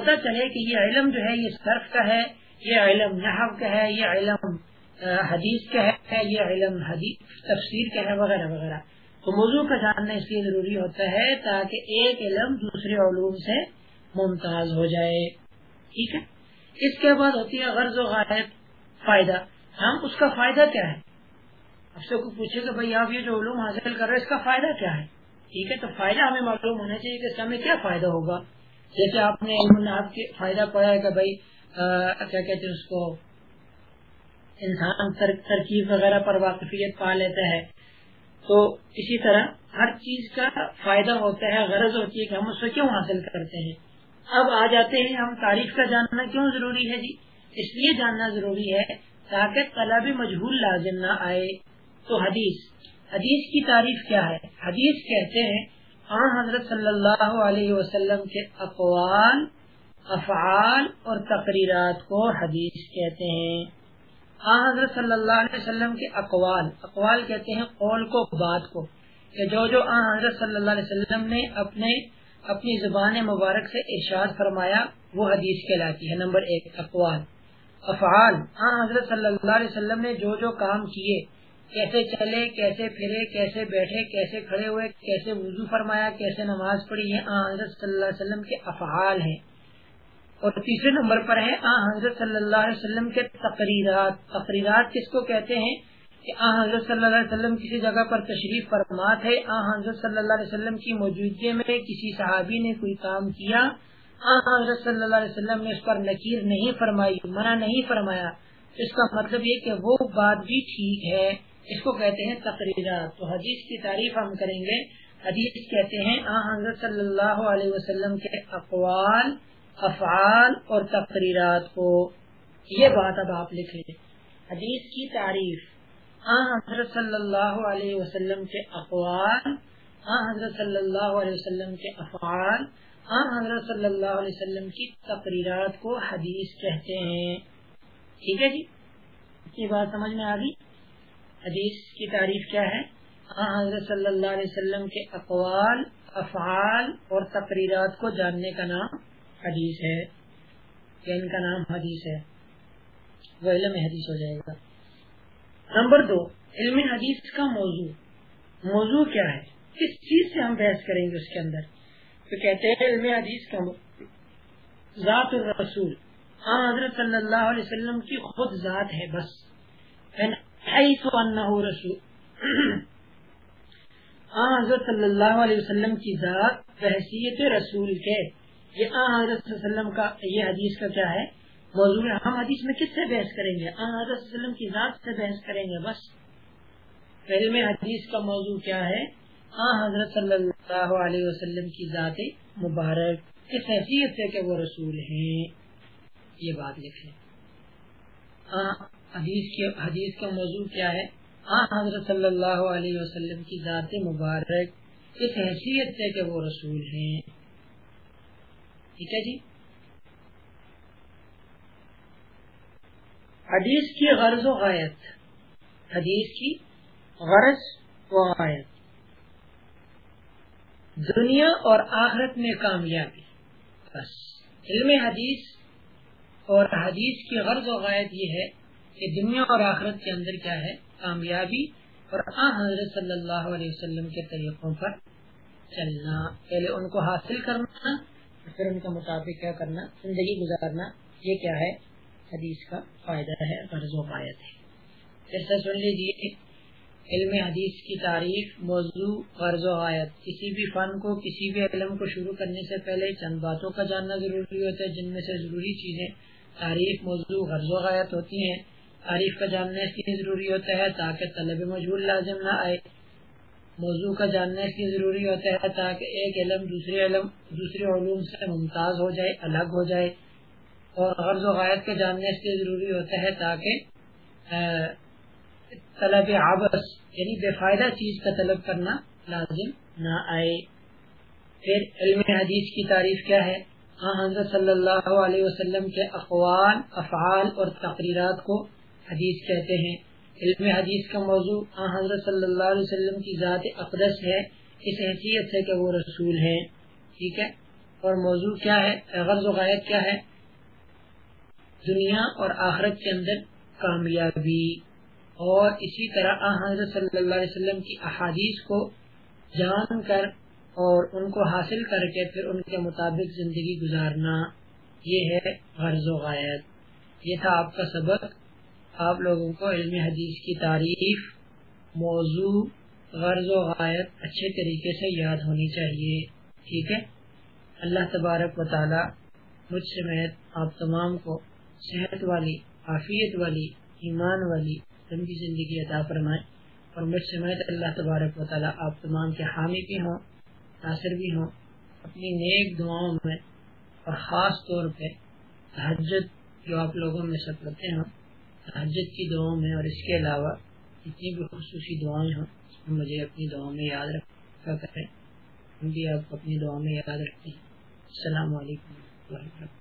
پتہ چلے کہ یہ علم جو ہے، یہ صرف کا ہے، یہ علم نحو کا ہے، یہ علم حدیث کا ہے، یہ علم حدیث، تفسیر کا ہے وغیرہ وغیرہ۔ تو موضوع کا جاننا اس لیے ضروری ہوتا ہے تاکہ ایک علم دوسرے علوم سے ممتاز ہو جائے۔ ٹھیک ہے؟ اس کے بعد ہوتی ہے غرض و غائب، فائدہ۔ ہم اس کا فائدہ کیا ہے؟ اب سے کوئی پوچھے کہ بھائی، آپ یہ جو علوم حاصل کر رہے ہیں، اس کا فائدہ کیا ہے؟ ٹھیک ہے، تو فائدہ ہمیں معلوم ہونا چاہیے کہ اس ہمیں کیا فائدہ ہوگا۔ جیسے آپ نے علم آپ کے فائدہ پڑا ہے کہ بھائی کیا کہتے ہیں اس کو، انسان ترکیب وغیرہ پر واقفیت پا لیتا ہے۔ تو اسی طرح ہر چیز کا فائدہ ہوتا ہے، غرض ہوتی ہے کہ ہم اس کو کیوں حاصل کرتے ہیں۔ اب آ جاتے ہیں، ہم تاریخ کا جاننا کیوں ضروری ہے جی؟ اس لیے جاننا ضروری ہے تاکہ طلب مجہول لازم نہ آئے۔ تو حدیث حدیث کی تعریف کیا ہے؟ حدیث کہتے ہیں ہاں حضرت صلی اللہ علیہ وسلم کے اقوال، افعال اور تقریرات کو حدیث کہتے ہیں۔ ہاں حضرت صلی اللہ علیہ وسلم کے اقوال۔ اقوال کہتے ہیں قول کو، بات کو۔ کہ جو جو آن حضرت صلی اللہ علیہ وسلم نے اپنے، اپنی زبان مبارک سے ارشاد فرمایا، وہ حدیث کہلاتی ہے۔ نمبر ایک، اقوال۔ افعال۔ ہاں حضرت صلی اللہ علیہ وسلم نے جو جو کام کیے کیسے چلے، کیسے پھرے، کیسے بیٹھے، کیسے کھڑے ہوئے، کیسے وضو فرمایا، کیسے نماز پڑھی ہے آن حضرت صلی اللہ علیہ وسلم کے افعال ہیں۔ اور تیسرے نمبر پر ہے، آ، حضرت صلی اللہ علیہ وسلم کے تقریرات۔ تقریرات کس کو کہتے ہیں؟ کہ آ، حضرت صلی اللہ علیہ وسلم کسی جگہ پر تشریف فرمات ہے، آ، حضرت صلی اللہ علیہ وسلم کی موجودگی میں کسی صحابی نے کوئی کام کیا۔ آ، حضرت صلی اللہ علیہ وسلم نے اس پر نکیر نہیں فرمائی، منع نہیں فرمایا۔ اس کا مطلب یہ کہ وہ بات بھی ٹھیک ہے۔ اس کو کہتے ہیں تقریرات۔ تو حدیث کی تعریف ہم کریں گے۔ حدیث کہتے ہیں، آ، حضرت صلی اللہ علیہ وسلم کے اقوال، افعال اور تقریرات کو۔ یہ بات اب آپ لکھیں حدیث کی تعریف۔ ہاں حضرت صلی اللہ علیہ وسلم کے اقوال ہاں حضرت صلی اللہ علیہ وسلم کے افعال ہاں حضرت صلی اللہ علیہ وسلم کی تقریرات کو حدیث کہتے ہیں۔ ٹھیک ہے جی؟ یہ بات سمجھ میں آ گئی؟ حدیث کی تعریف کیا ہے؟ ہاں حضرت صلی اللہ علیہ وسلم کے اقوال، افعال اور تقریرات کو جاننے کا نام حدیث ہے۔ یا ان کا نام حدیث ہے۔ وہ علم حدیث ہو جائے گا۔ نمبر دو، علم حدیث کا موضوع۔ موضوع کیا ہے؟ کس چیز سے ہم بحث کریں گے اس کے اندر؟ تو کہتے ہیں علم حدیث کا ذات الرسول۔ ہاں حضرت صلی اللہ علیہ وسلم کی خود ذات ہے بس۔ رسول. ہاں حضرت صلی اللہ علیہ وسلم کی ذات بحثیت رسول کے. یہ حضرت صلی اللہ علیہ وسلم کا یہ حدیث کا کیا ہے؟ موضوع ہم حدیث میں کس سے بحث کریں گے؟ حضرت صلی اللہ علیہ وسلم کی ذات سے بحث کریں گے، بس. علم حدیث کا موضوع کیا ہے؟ ہاں حضرت صلی اللہ علیہ وسلم کی ذات مبارک کس حیثیت سے کہ وہ رسول ہیں. یہ بات لکھیں۔ حدیث حدیث کا موضوع کیا ہے؟ ہاں حضرت صلی اللہ علیہ وسلم کی ذات مبارک کس حیثیت سے کہ وہ رسول ہیں۔ ٹھیک ہے جی؟ حدیث کی غرض و غایت۔ حدیث کی غرض و غایت۔ دنیا اور آخرت میں کامیابی۔ بس۔ علم حدیث اور حدیث کی غرض و غایت یہ ہے کہ دنیا اور آخرت کے اندر کیا ہے؟ کامیابی اور آ حضرت صلی اللہ علیہ وسلم کے طریقوں پر چلنا۔ پہلے ان کو حاصل کرنا، پھر ان کا مطابق کیا کرنا، زندگی گزارنا، یہ کیا ہے؟ حدیث کا فائدہ ہے، غرض و فائد ہے۔ جیسا سن لیجیے علم حدیث کی تعریف، موضوع، غرض و آیت کسی بھی فن کو، کسی بھی علم کو شروع کرنے سے پہلے چند باتوں کا جاننا ضروری ہوتا ہے، جن میں سے ضروری چیزیں، تعریف، موضوع، غرض و آیت ہوتی ہیں۔ تعریف کا جاننا اس لیے ضروری ہوتا ہے تاکہ طلب مجبور لازم نہ آئے۔ موضوع کا جاننا اس لیے ضروری ہوتا ہے تاکہ ایک علم دوسرے علم، دوسرے علوم سے ممتاز ہو جائے، الگ ہو جائے۔ اور غرض و غائب کا جاننا اس لیے ضروری ہوتا ہے تاکہ طلب آبس یعنی بے فائدہ چیز کا طلب کرنا لازم نہ آئے۔ پھر علم حدیث کی تعریف کیا ہے؟ ہاں حضرت صلی اللہ علیہ وسلم کے اقوال، افعال اور تقریرات کو حدیث کہتے ہیں، علم حدیث کا موضوع حضرت صلی اللہ علیہ وسلم کی ذات اقدس ہے، اس حیثیت سے کہ وہ رسول ہیں۔ ٹھیک ہے؟ اور موضوع کیا ہے؟ غرض و غائب کیا ہے؟ دنیا اور آخرت کے اندر کامیابی۔ اور اسی طرح حضرت صلی اللہ علیہ وسلم کی احادیث کو جان کر اور ان کو حاصل کر کے پھر ان کے مطابق زندگی گزارنا، یہ ہے غرض و غائب یہ تھا آپ کا سبق۔ آپ لوگوں کو علم حدیث کی تعریف، موضوع، غرض و غائب اچھے طریقے سے یاد ہونی چاہیے، ٹھیک ہے؟ اللہ تبارک و تعالی مجھ سے آپ تمام کو صحت والی، عافیت والی، ایمان والی لمبی زندگی عطا فرمائے اور مجھ سے اللہ تبارک و تعالی آپ تمام کے حامی بھی ہوں، ناصر بھی ہوں، اپنی نیک دعاؤں میں اور خاص طور پہ تحجد جو آپ لوگوں میں سب پڑھتے ہوں حجت کی دعاؤں میں اور اس کے علاوہ جتنی بھی خصوصی دعائیں ہوں مجھے اپنی دعاؤں میں یاد رکھا کریں۔ ہم بھی آپ کو اپنی دعاؤں میں یاد رکھتے ہیں السلام علیکم و رحمۃ اللہ۔